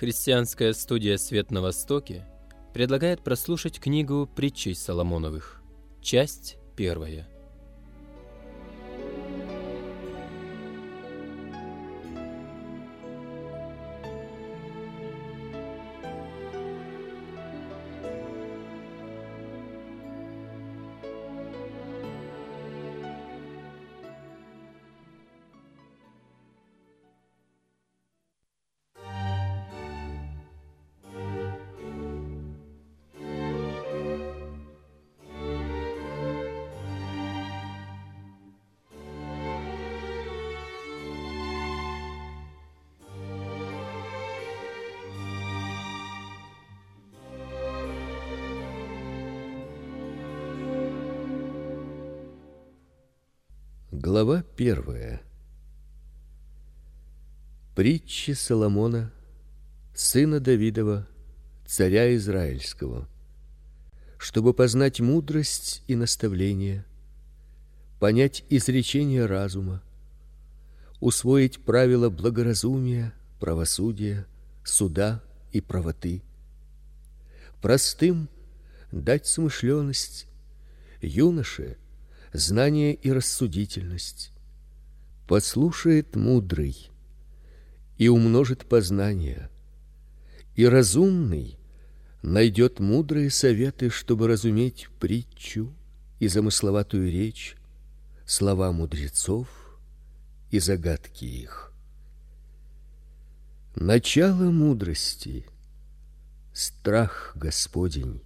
Христианская студия «Свет на Востоке» предлагает прослушать книгу «Притчей Соломоновых», часть первая – Глава первая. Притчи Соломона, сына Давидова, царя израильского, чтобы познать мудрость и наставление, понять изречения разума, усвоить правила благоразумия, правосудия, суда и правоты, простым дать смышленность, юноше знание и рассудительность. Послушает мудрый и умножит познание, и разумный найдет мудрые советы, чтобы разуметь притчу и замысловатую речь, слова мудрецов и загадки их. Начало мудрости страх Господень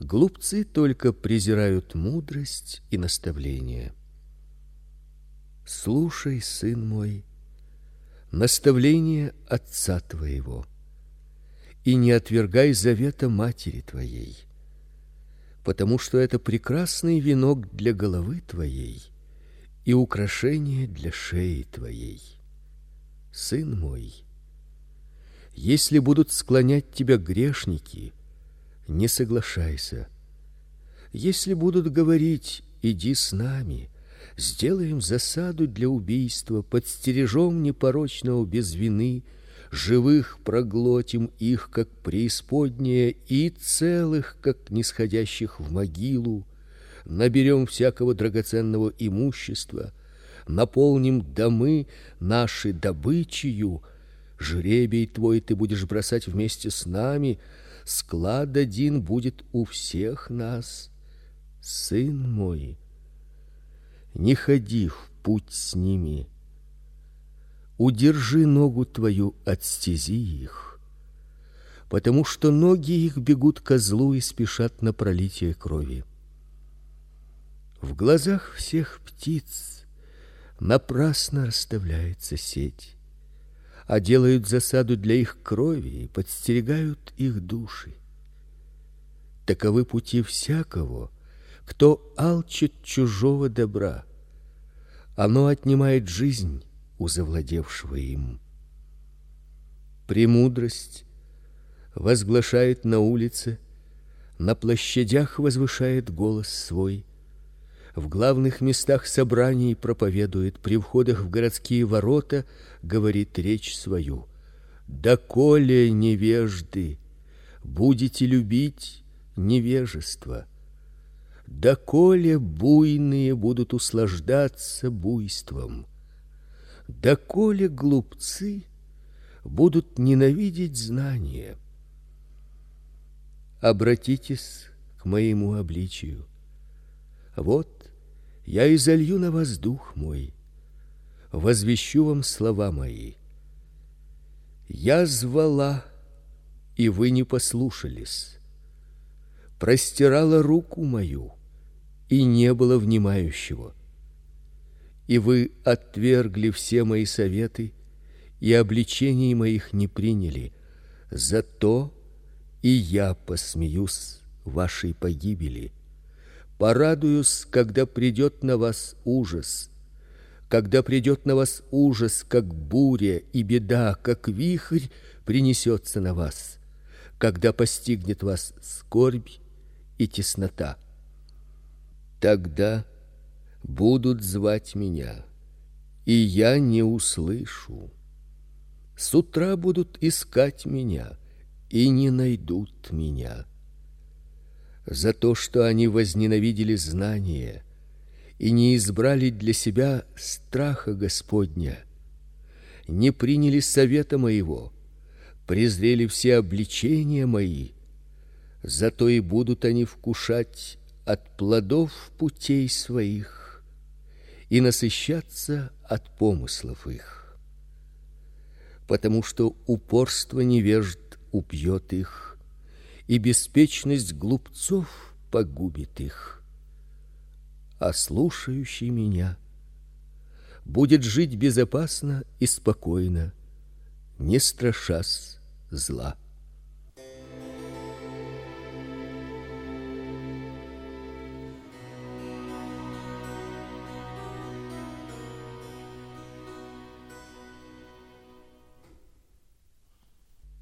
Глупцы только презирают мудрость и наставление. Слушай, сын мой, наставление отца твоего, и не отвергай завета матери твоей, потому что это прекрасный венок для головы твоей и украшение для шеи твоей. Сын мой, если будут склонять тебя грешники, не соглашайся. Если будут говорить: "Иди с нами", сделаем засаду для убийства, подстережем непорочного без вины, живых проглотим их как преисподнее и целых как нисходящих в могилу, наберем всякого драгоценного имущества, наполним домы наши добычею, жребий твой ты будешь бросать вместе с нами, склад один будет у всех нас. Сын мой, не ходи в путь с ними. Удержи ногу твою от стези их, потому что ноги их бегут ко злу и спешат на пролитие крови. В глазах всех птиц напрасно расставляется сеть а делают засаду для их крови и подстерегают их души. Таковы пути всякого, кто алчит чужого добра. Оно отнимает жизнь у завладевшего им. Премудрость возглашает на улице, на площадях возвышает голос свой, в главных местах собраний проповедует, при входах в городские ворота говорит речь свою. Доколе невежды будете любить невежество? Доколе буйные будут услаждаться буйством? Доколе глупцы будут ненавидеть знание? Обратитесь к моему обличию. Вот я изолью на вас дух мой, возвещу вам слова мои. Я звала, и вы не послушались. Простирала руку мою, и не было внимающего. И вы отвергли все мои советы, и обличений моих не приняли, Зато и я посмеюсь вашей погибели. Порадуюсь, когда придет на вас ужас, когда придет на вас ужас, как буря и беда, как вихрь принесется на вас, когда постигнет вас скорбь и теснота. Тогда будут звать меня, и я не услышу. С утра будут искать меня и не найдут меня. За то, что они возненавидели знание и не избрали для себя страха Господня, не приняли совета моего, презрели все обличения мои, зато и будут они вкушать от плодов путей своих и насыщаться от помыслов их. Потому что упорство невежд убьет их, и беспечность глупцов погубит их. А слушающий меня будет жить безопасно и спокойно, не страшась зла.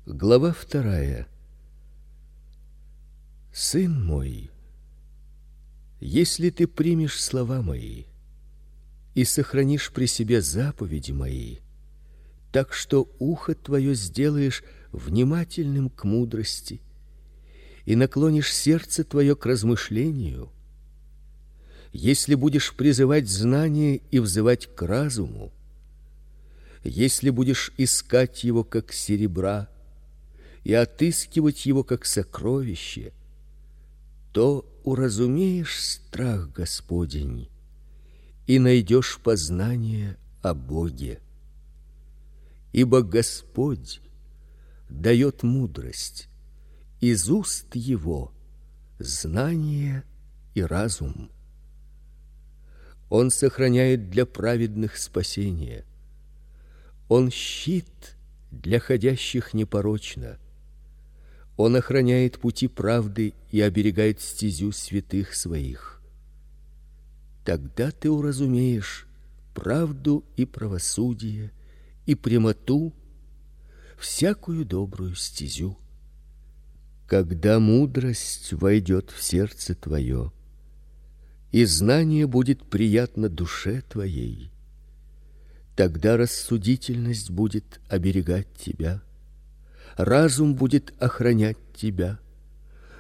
Глава вторая. Сын мой, если ты примешь слова мои и сохранишь при себе заповеди мои, так что ухо твое сделаешь внимательным к мудрости и наклонишь сердце твое к размышлению, если будешь призывать знание и взывать к разуму, если будешь искать его как серебра, и отыскивать его как сокровище, то уразумеешь страх Господень и найдешь познание о Боге. Ибо Господь дает мудрость, из уст его знание и разум. Он сохраняет для праведных спасение. Он щит для ходящих непорочно он охраняет пути правды и оберегает стезю святых своих. Тогда ты уразумеешь правду и правосудие и прямоту, всякую добрую стезю. Когда мудрость войдет в сердце твое, и знание будет приятно душе твоей, тогда рассудительность будет оберегать тебя разум будет охранять тебя,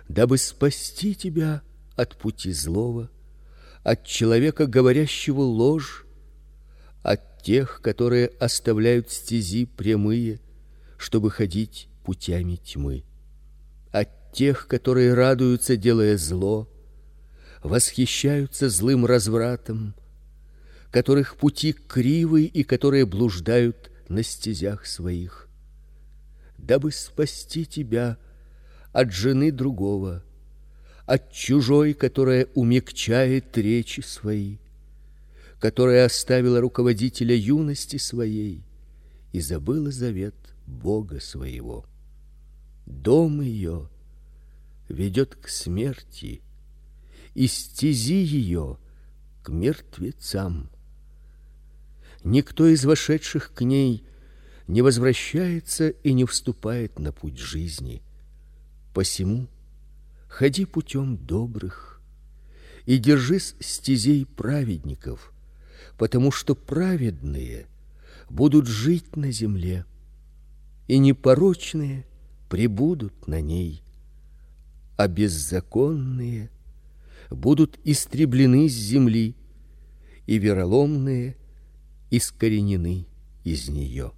дабы спасти тебя от пути злого, от человека, говорящего ложь, от тех, которые оставляют стези прямые, чтобы ходить путями тьмы, от тех, которые радуются, делая зло, восхищаются злым развратом, которых пути кривы и которые блуждают на стезях своих дабы спасти тебя от жены другого, от чужой, которая умягчает речи свои, которая оставила руководителя юности своей и забыла завет Бога своего. Дом ее ведет к смерти, и стези ее к мертвецам. Никто из вошедших к ней не возвращается и не вступает на путь жизни. Посему ходи путем добрых и держись стезей праведников, потому что праведные будут жить на земле, и непорочные пребудут на ней, а беззаконные будут истреблены с земли, и вероломные искоренены из нее.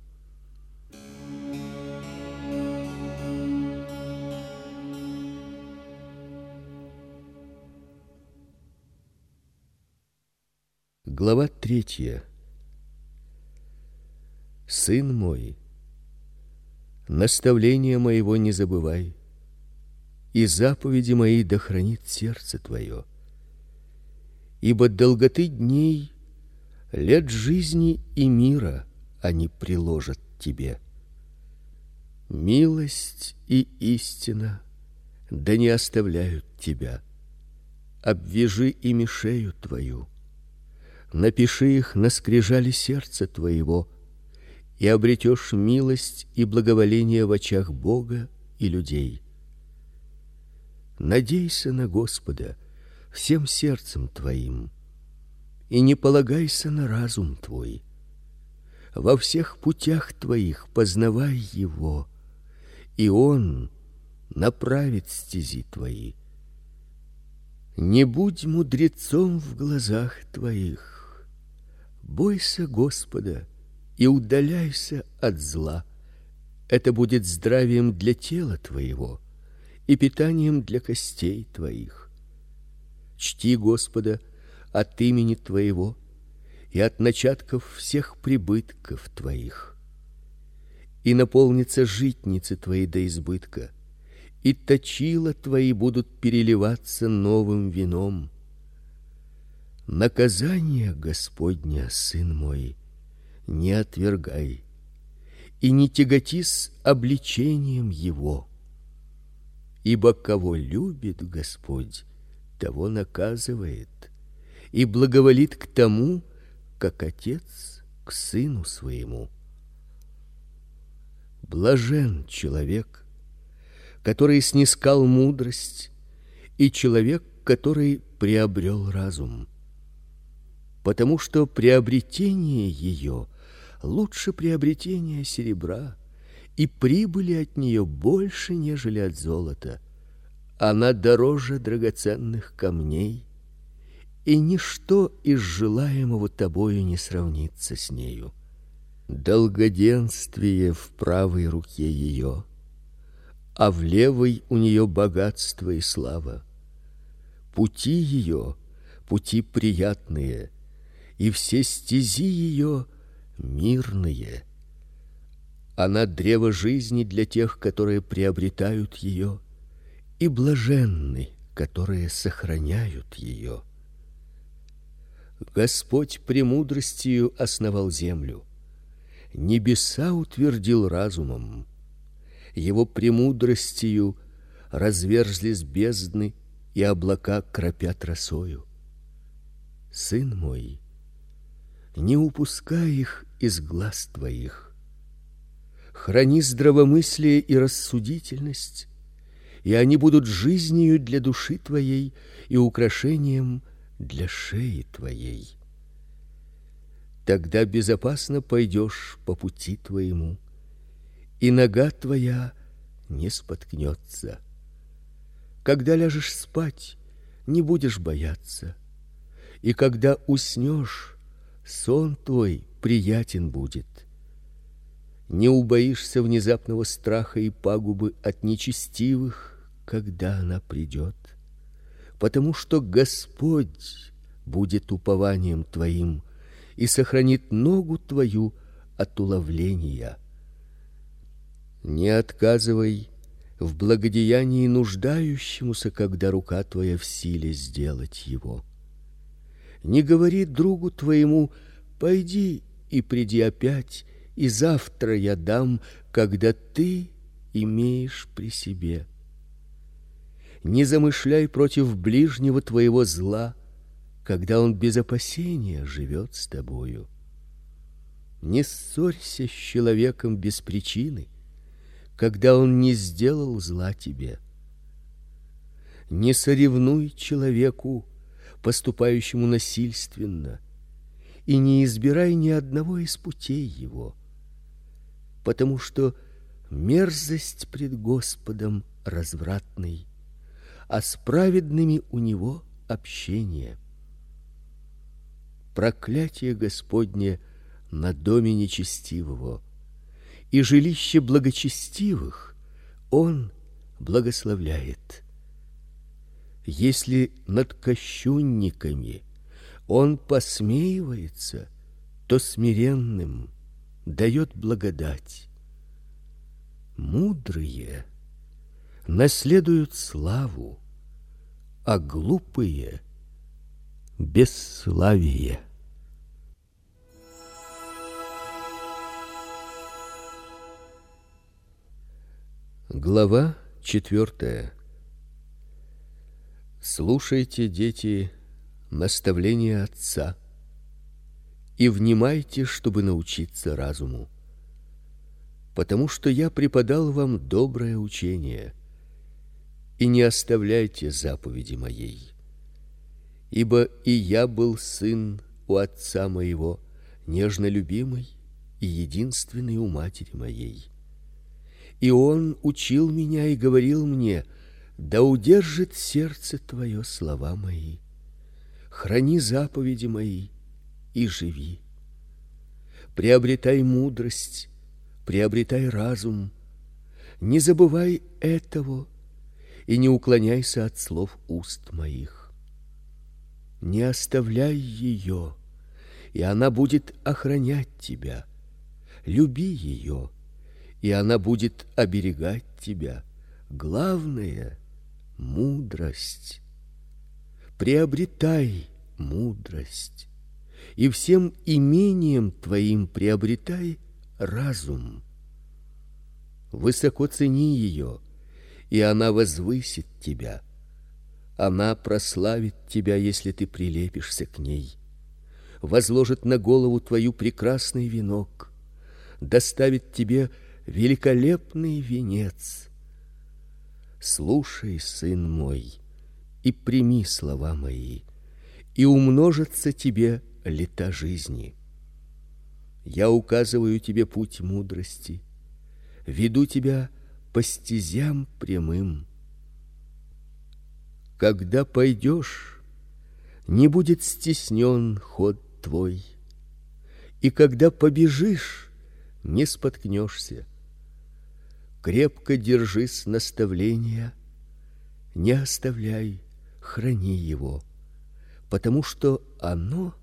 Глава третья. Сын мой, наставления моего не забывай, и заповеди мои да хранит сердце твое. Ибо долготы дней, лет жизни и мира они приложат тебе. Милость и истина да не оставляют тебя. Обвяжи ими шею твою. Напиши их на скрижали сердца твоего, и обретешь милость и благоволение в очах Бога и людей. Надейся на Господа всем сердцем твоим и не полагайся на разум твой. Во всех путях твоих познавай его, и он направит стези твои. Не будь мудрецом в глазах твоих. Бойся Господа и удаляйся от зла. Это будет здравием для тела твоего и питанием для костей твоих. Чти Господа от имени твоего и от начатков всех прибытков твоих. И наполнится житницы твои до избытка и точила твои будут переливаться новым вином. Наказание Господня, сын мой, не отвергай и не тяготись обличением его. Ибо кого любит Господь, того наказывает и благоволит к тому, как отец к сыну своему. Блажен человек, который снискал мудрость, и человек, который приобрел разум. Потому что приобретение ее лучше приобретения серебра, и прибыли от нее больше, нежели от золота. Она дороже драгоценных камней, и ничто из желаемого тобою не сравнится с нею. Долгоденствие в правой руке ее а в левой у нее богатство и слава. Пути ее пути приятные, и все стези ее мирные. Она древо жизни для тех, которые приобретают ее, и блаженны, которые сохраняют ее. Господь премудростью основал землю, небеса утвердил разумом его премудростью разверзлись бездны, и облака кропят росою. Сын мой, не упускай их из глаз твоих. Храни здравомыслие и рассудительность, и они будут жизнью для души твоей и украшением для шеи твоей. Тогда безопасно пойдешь по пути твоему и нога твоя не споткнется. Когда ляжешь спать, не будешь бояться, и когда уснешь, сон твой приятен будет. Не убоишься внезапного страха и пагубы от нечестивых, когда она придет, потому что Господь будет упованием твоим и сохранит ногу твою от уловления. Не отказывай в благодеянии нуждающемуся, когда рука твоя в силе сделать его. Не говори другу твоему: "Пойди и приди опять, и завтра я дам, когда ты имеешь при себе". Не замышляй против ближнего твоего зла, когда он без опасения живет с тобою. Не ссорься с человеком без причины когда он не сделал зла тебе. Не соревнуй человеку, поступающему насильственно, и не избирай ни одного из путей его, потому что мерзость пред Господом развратный, а с праведными у него общение. Проклятие Господне на доме нечестивого и жилище благочестивых он благословляет. Если над кощунниками он посмеивается, то смиренным дает благодать. Мудрые наследуют славу, а глупые бесславие. Глава четвертая. Слушайте, дети, наставления отца и внимайте, чтобы научиться разуму. Потому что я преподал вам доброе учение. И не оставляйте заповеди моей. Ибо и я был сын у отца моего, нежно любимый и единственный у матери моей. И он учил меня и говорил мне: да удержит сердце твое слова мои. Храни заповеди мои и живи. Приобретай мудрость, приобретай разум. Не забывай этого и не уклоняйся от слов уст моих. Не оставляй ее, и она будет охранять тебя. Люби ее, и она будет оберегать тебя. Главное мудрость. Приобретай мудрость и всем имением твоим приобретай разум. Высоко цени ее, и она возвысит тебя. Она прославит тебя, если ты прилепишься к ней. Возложит на голову твою прекрасный венок, доставит тебе великолепный венец. Слушай, сын мой, и прими слова мои, и умножится тебе лета жизни. Я указываю тебе путь мудрости, веду тебя по стезям прямым. Когда пойдешь, не будет стеснен ход твой, и когда побежишь, не споткнешься. Крепко держись наставления, не оставляй, храни его, потому что оно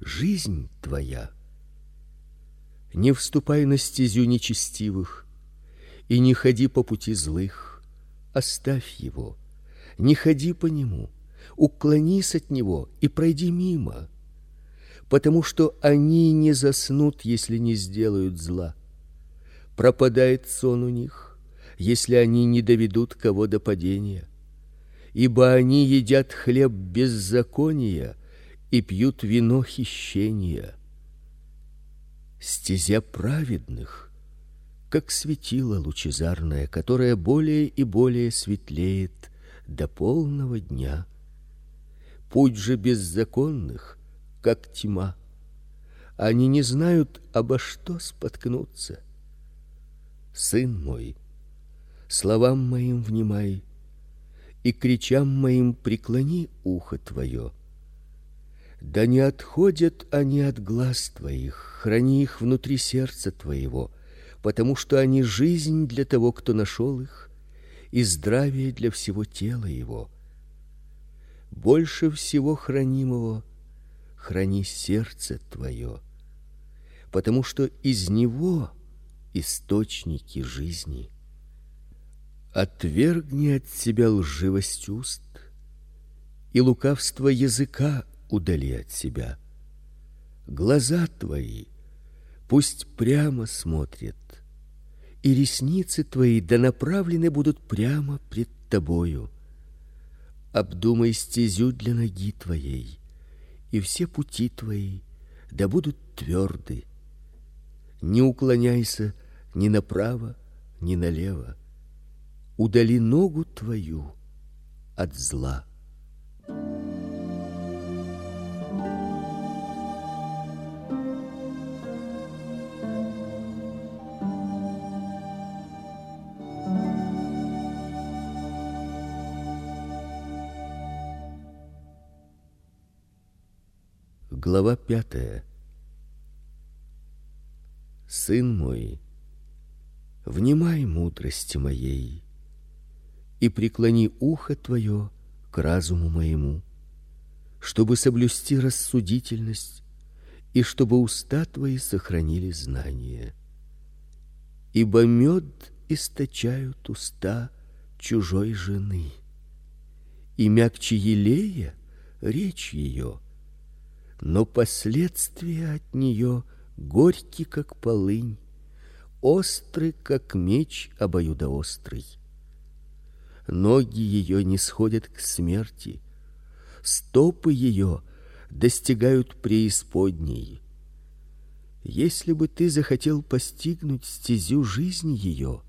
жизнь твоя. Не вступай на стезю нечестивых и не ходи по пути злых. Оставь его. Не ходи по нему. Уклонись от него и пройди мимо, потому что они не заснут, если не сделают зла. Пропадает сон у них, если они не доведут кого до падения. Ибо они едят хлеб беззакония, и пьют вино хищения. Стезя праведных, как светило лучезарное, которое более и более светлеет до полного дня. Путь же беззаконных, как тьма. Они не знают, обо что споткнуться. Сын мой, словам моим внимай, и кричам моим преклони ухо твое да не отходят они от глаз твоих, храни их внутри сердца твоего, потому что они жизнь для того, кто нашел их, и здравие для всего тела его. Больше всего хранимого храни сердце твое, потому что из него источники жизни. Отвергни от себя лживость уст и лукавство языка удали от себя. Глаза твои пусть прямо смотрят, и ресницы твои да направлены будут прямо пред тобою. Обдумай стезю для ноги твоей, и все пути твои да будут тверды. Не уклоняйся ни направо, ни налево. Удали ногу твою от зла. Глава пятая. Сын мой, внимай мудрости моей и преклони ухо твое к разуму моему, чтобы соблюсти рассудительность и чтобы уста твои сохранили знание. Ибо мед источают уста чужой жены, и мягче елея речь ее но последствия от нее горьки, как полынь, острый, как меч обоюдоострый. Ноги ее не сходят к смерти, стопы ее достигают преисподней. Если бы ты захотел постигнуть стезю жизни ее,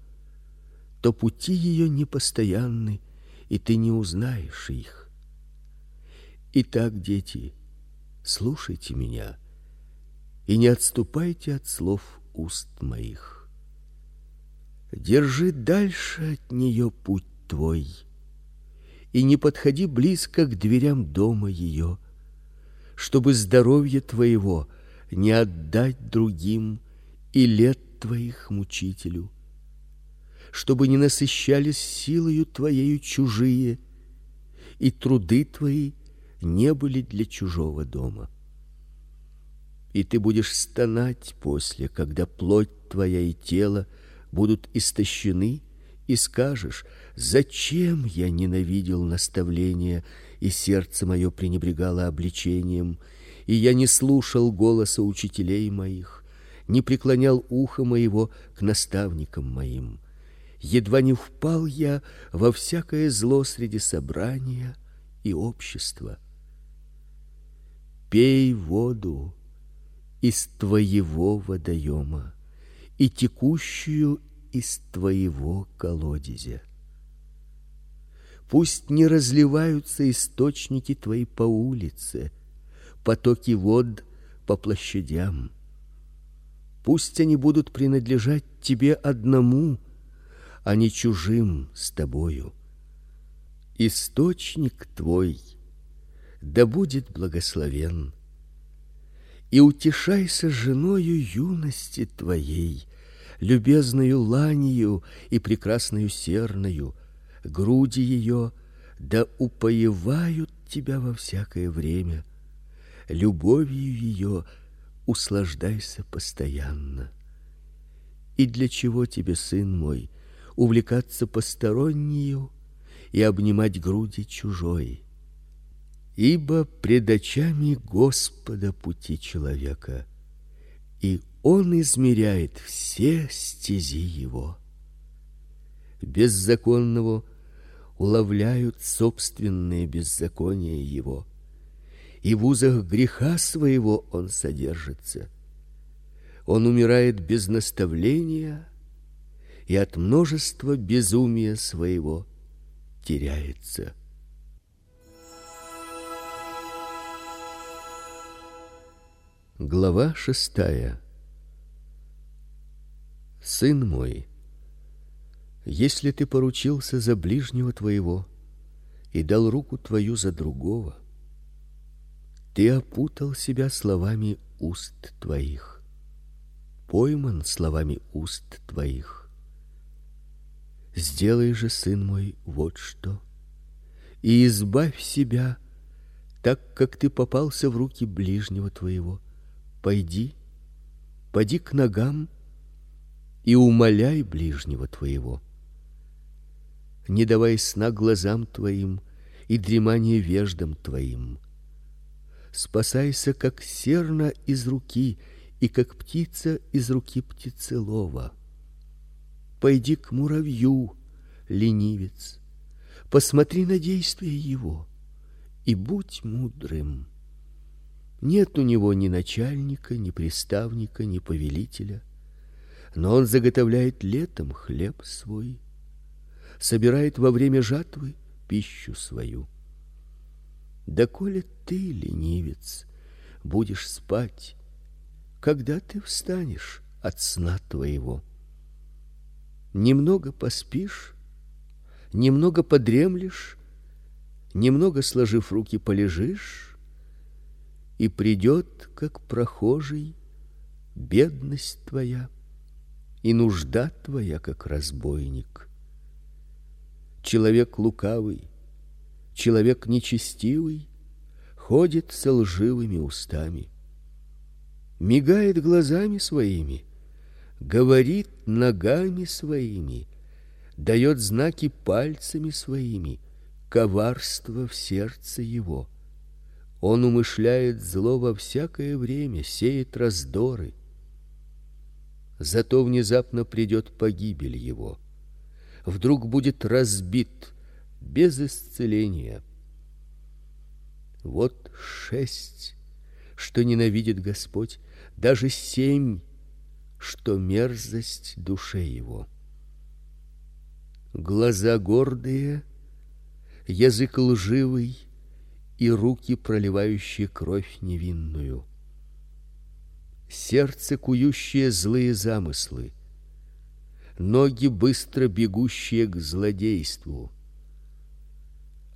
то пути ее непостоянны, и ты не узнаешь их. Итак, дети, слушайте меня и не отступайте от слов уст моих. Держи дальше от нее путь твой, и не подходи близко к дверям дома ее, чтобы здоровье твоего не отдать другим и лет твоих мучителю, чтобы не насыщались силою твоею чужие, и труды твои не были для чужого дома. И ты будешь стонать после, когда плоть твоя и тело будут истощены, и скажешь: зачем я ненавидел наставления, и сердце мое пренебрегало обличением, и я не слушал голоса учителей моих, не преклонял ухо моего к наставникам моим. Едва не впал я во всякое зло среди собрания и общества. Пей воду из твоего водоема и текущую из твоего колодезя. Пусть не разливаются источники твои по улице, потоки вод по площадям. Пусть они будут принадлежать тебе одному, а не чужим с тобою. Источник твой да будет благословен. И утешайся женою юности твоей, любезною ланью и прекрасною серною, груди ее да упоевают тебя во всякое время. Любовью ее услаждайся постоянно. И для чего тебе, сын мой, увлекаться постороннею и обнимать груди чужой? Ибо пред очами Господа пути человека, и он измеряет все стези его. Беззаконного уловляют собственные беззакония его, и в узах греха своего он содержится. Он умирает без наставления и от множества безумия своего теряется. Глава шестая. Сын мой, если ты поручился за ближнего твоего и дал руку твою за другого, ты опутал себя словами уст твоих, пойман словами уст твоих. Сделай же, сын мой, вот что: и избавь себя, так как ты попался в руки ближнего твоего пойди, поди к ногам и умоляй ближнего твоего. Не давай сна глазам твоим и дремания веждам твоим. Спасайся, как серна из руки и как птица из руки птицелова. Пойди к муравью, ленивец, посмотри на действия его и будь мудрым. Нет у него ни начальника, ни приставника, ни повелителя, но он заготовляет летом хлеб свой, собирает во время жатвы пищу свою. Да коли ты, ленивец, будешь спать, когда ты встанешь от сна твоего? Немного поспишь, немного подремлешь, немного сложив руки полежишь, и придет, как прохожий, бедность твоя и нужда твоя, как разбойник. Человек лукавый, человек нечестивый ходит со лживыми устами, мигает глазами своими, говорит ногами своими, дает знаки пальцами своими, коварство в сердце его он умышляет зло во всякое время, сеет раздоры. Зато внезапно придет погибель его. Вдруг будет разбит без исцеления. Вот шесть, что ненавидит Господь, даже семь, что мерзость душе его. Глаза гордые, язык лживый и руки, проливающие кровь невинную. Сердце, кующее злые замыслы, ноги, быстро бегущие к злодейству.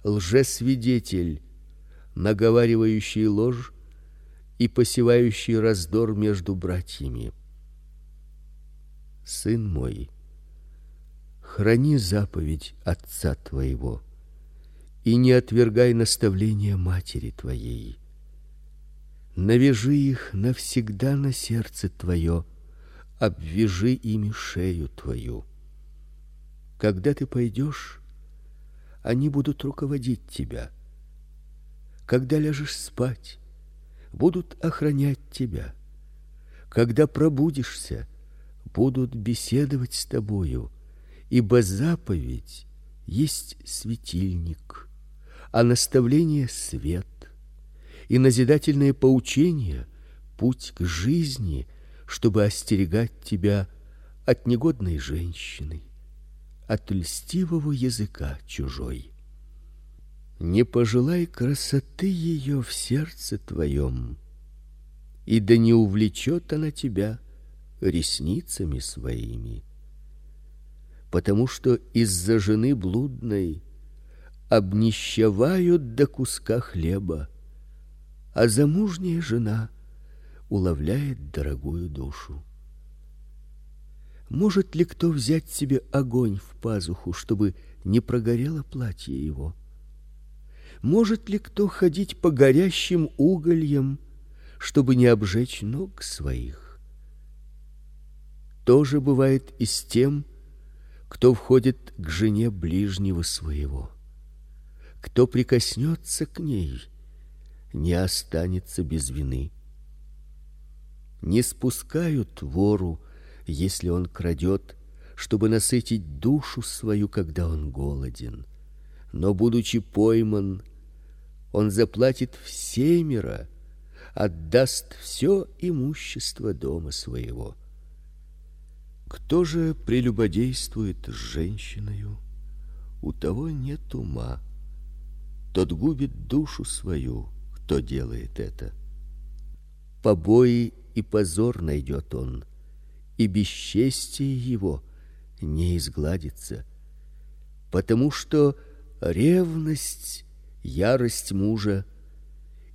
Лжесвидетель, наговаривающий ложь и посевающий раздор между братьями. Сын мой, храни заповедь отца твоего и не отвергай наставления матери твоей. Навяжи их навсегда на сердце твое, обвяжи ими шею твою. Когда ты пойдешь, они будут руководить тебя. Когда ляжешь спать, будут охранять тебя. Когда пробудишься, будут беседовать с тобою, ибо заповедь есть светильник, а наставление свет, и назидательное поучение путь к жизни, чтобы остерегать тебя от негодной женщины, от льстивого языка чужой. Не пожелай красоты ее в сердце твоем, и да не увлечет она тебя ресницами своими, потому что из-за жены блудной обнищавают до куска хлеба, а замужняя жена уловляет дорогую душу. Может ли кто взять себе огонь в пазуху, чтобы не прогорело платье его? Может ли кто ходить по горящим угольям, чтобы не обжечь ног своих? То же бывает и с тем, кто входит к жене ближнего своего. Кто прикоснется к ней, не останется без вины. Не спускают вору, если он крадет, чтобы насытить душу свою, когда он голоден. Но будучи пойман, он заплатит всемиро, отдаст все имущество дома своего. Кто же прелюбодействует с женщиною, у того нет ума. Тот губит душу свою, кто делает это. Побои и позор найдет он, и бесчестие его не изгладится, потому что ревность ярость мужа,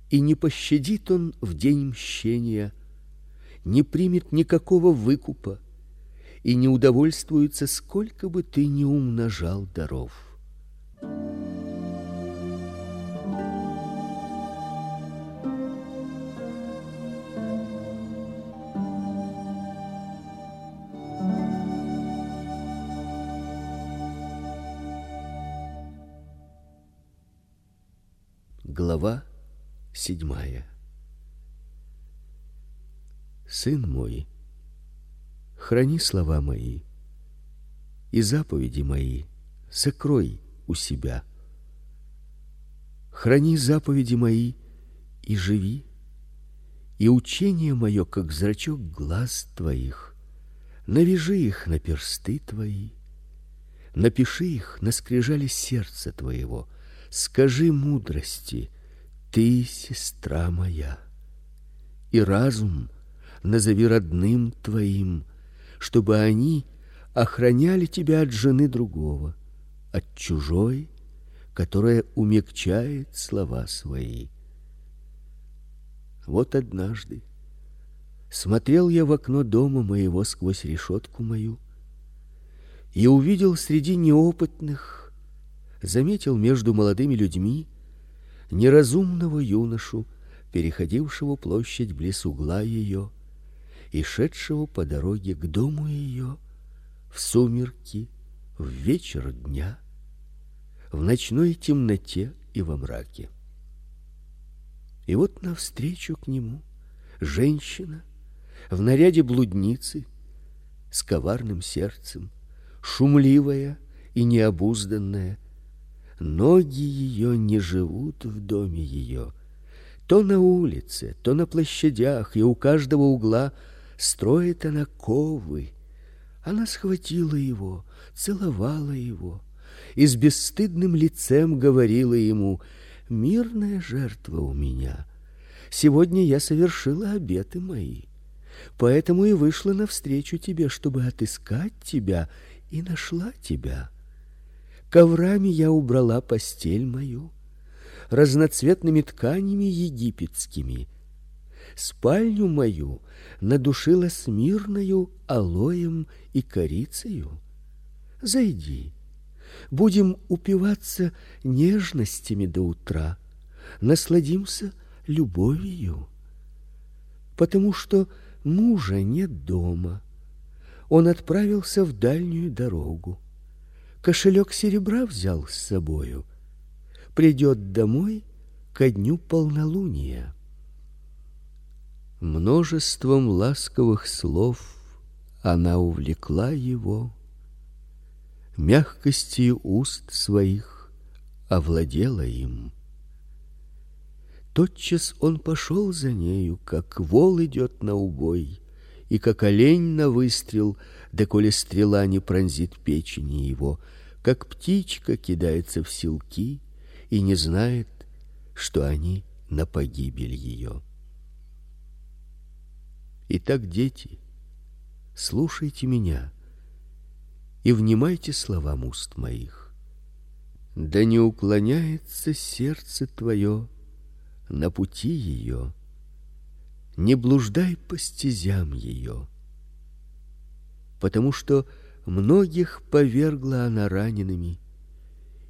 и не пощадит он в день мщения, не примет никакого выкупа и не удовольствуется, сколько бы ты ни умножал даров. Глава седьмая. Сын мой, храни слова мои и заповеди мои сокрой у себя. Храни заповеди мои и живи, и учение мое, как зрачок глаз твоих. Навяжи их на персты твои, напиши их на скрижали сердца твоего скажи мудрости: ты сестра моя. И разум назови родным твоим, чтобы они охраняли тебя от жены другого, от чужой, которая умягчает слова свои. Вот однажды смотрел я в окно дома моего сквозь решетку мою и увидел среди неопытных заметил между молодыми людьми неразумного юношу, переходившего площадь близ угла ее и шедшего по дороге к дому ее в сумерки, в вечер дня, в ночной темноте и во мраке. И вот навстречу к нему женщина в наряде блудницы с коварным сердцем, шумливая и необузданная. Ноги ее не живут в доме ее. То на улице, то на площадях и у каждого угла строит она ковы. Она схватила его, целовала его и с бесстыдным лицем говорила ему: "Мирная жертва у меня. Сегодня я совершила обеты мои. Поэтому и вышла навстречу тебе, чтобы отыскать тебя, и нашла тебя. Коврами я убрала постель мою, разноцветными тканями египетскими. Спальню мою надушила смирною алоем и корицею. Зайди. Будем упиваться нежностями до утра. Насладимся любовью. Потому что мужа нет дома. Он отправился в дальнюю дорогу. Кошелек серебра взял с собою. Придет домой ко дню полнолуния. Множеством ласковых слов она увлекла его, мягкостью уст своих овладела им. Тотчас он пошел за нею, как вол идет на убой, и как олень на выстрел, доколе стрела не пронзит печени его, как птичка кидается в селки и не знает, что они на погибель ее. Итак, дети, слушайте меня и внимайте словам уст моих. Да не уклоняется сердце твое на пути ее, не блуждай по стезям ее, потому что многих повергла она ранеными,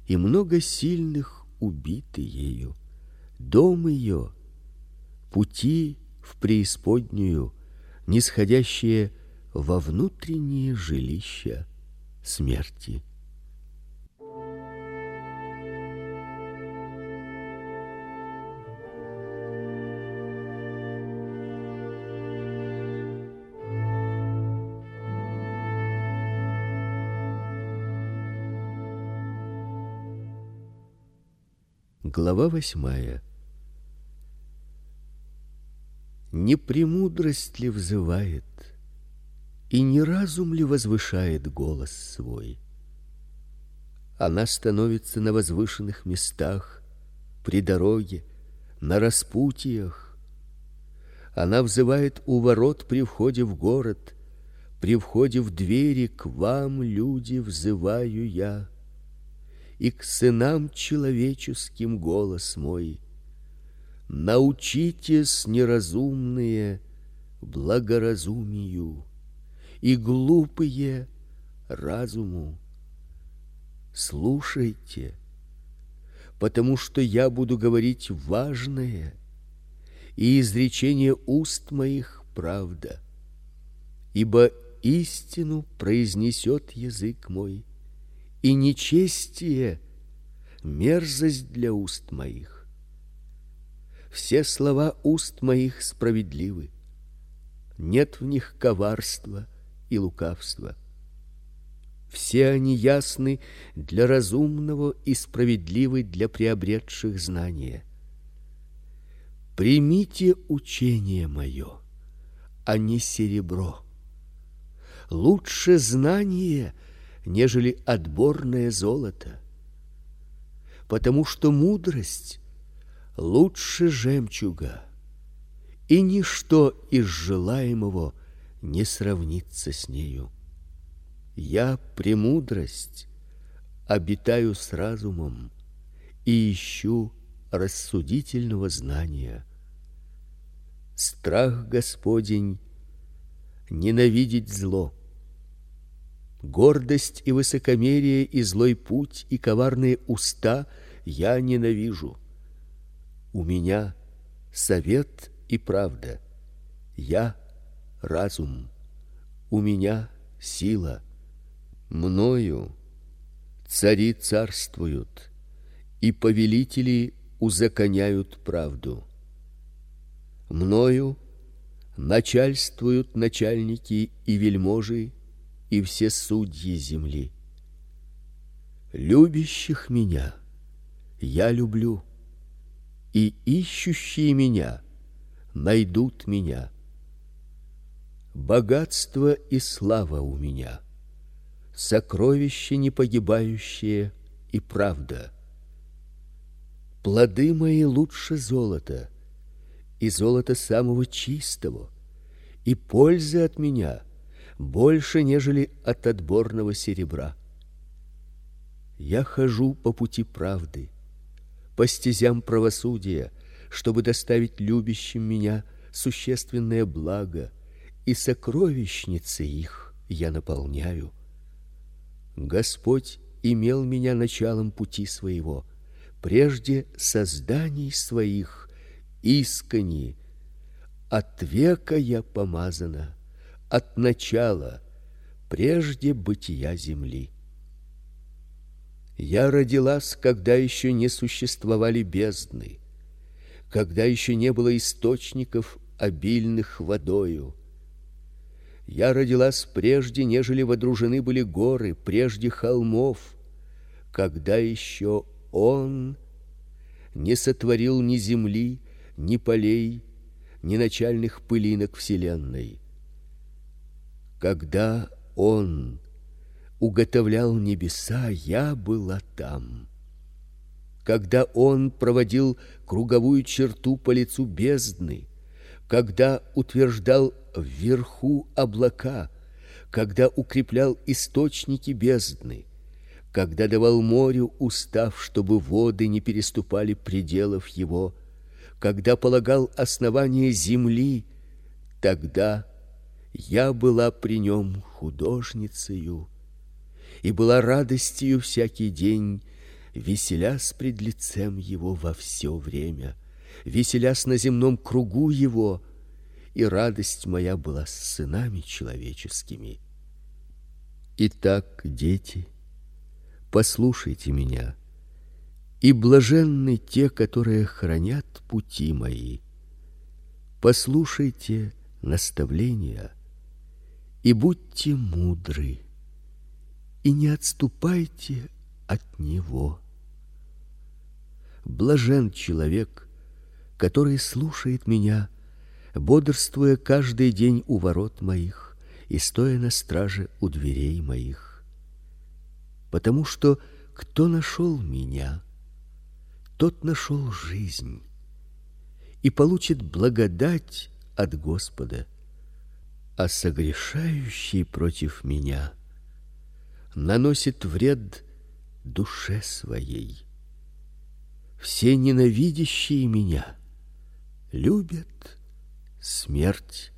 и много сильных убиты ею. Дом ее, пути в преисподнюю нисходящие во внутренние жилища смерти. Глава восьмая. Не премудрость ли взывает, и не разум ли возвышает голос свой? Она становится на возвышенных местах, при дороге, на распутьях. Она взывает у ворот при входе в город, при входе в двери к вам, люди, взываю я. И к сынам человеческим голос мой Научитесь, неразумные, благоразумию, и глупые разуму. Слушайте, потому что я буду говорить важное, и изречение уст моих правда. Ибо истину произнесет язык мой, и нечестие мерзость для уст моих все слова уст моих справедливы. Нет в них коварства и лукавства. Все они ясны для разумного и справедливы для приобретших знания. Примите учение мое, а не серебро. Лучше знание, нежели отборное золото. Потому что мудрость лучше жемчуга, и ничто из желаемого не сравнится с нею. Я премудрость, обитаю с разумом и ищу рассудительного знания. Страх Господень ненавидеть зло. Гордость и высокомерие и злой путь и коварные уста я ненавижу. У меня совет и правда. Я разум. У меня сила. Мною цари царствуют, и повелители узаконяют правду. Мною начальствуют начальники и вельможи и все судьи земли. Любящих меня я люблю, и ищущие меня найдут меня. Богатство и слава у меня, сокровище непогибающее и правда. Плоды мои лучше золота, и золота самого чистого, и пользы от меня больше, нежели от отборного серебра. Я хожу по пути правды, по стезям правосудия, чтобы доставить любящим меня существенное благо, и сокровищницы их я наполняю. Господь имел меня началом пути своего, прежде созданий своих, искони, от века я помазана, от начала, прежде бытия земли. Я родилась, когда еще не существовали бездны, когда еще не было источников обильных водою. Я родилась прежде, нежели водружены были горы, прежде холмов, когда еще он не сотворил ни земли, ни полей, ни начальных пылинок вселенной. Когда он уготовлял небеса, я была там. Когда он проводил круговую черту по лицу бездны, когда утверждал вверху облака, когда укреплял источники бездны, когда давал морю устав, чтобы воды не переступали пределов его, когда полагал основание земли, тогда я была при нем художницею и была радостью всякий день, веселясь пред лицем его во все время, веселясь на земном кругу его, и радость моя была с сынами человеческими. Итак, дети, послушайте меня, и блаженны те, которые хранят пути мои. Послушайте наставления и будьте мудры, и не отступайте от него. Блажен человек, который слушает меня, бодрствуя каждый день у ворот моих и стоя на страже у дверей моих. Потому что кто нашел меня, тот нашел жизнь и получит благодать от Господа. А согрешающий против меня наносит вред душе своей. Все ненавидящие меня любят смерть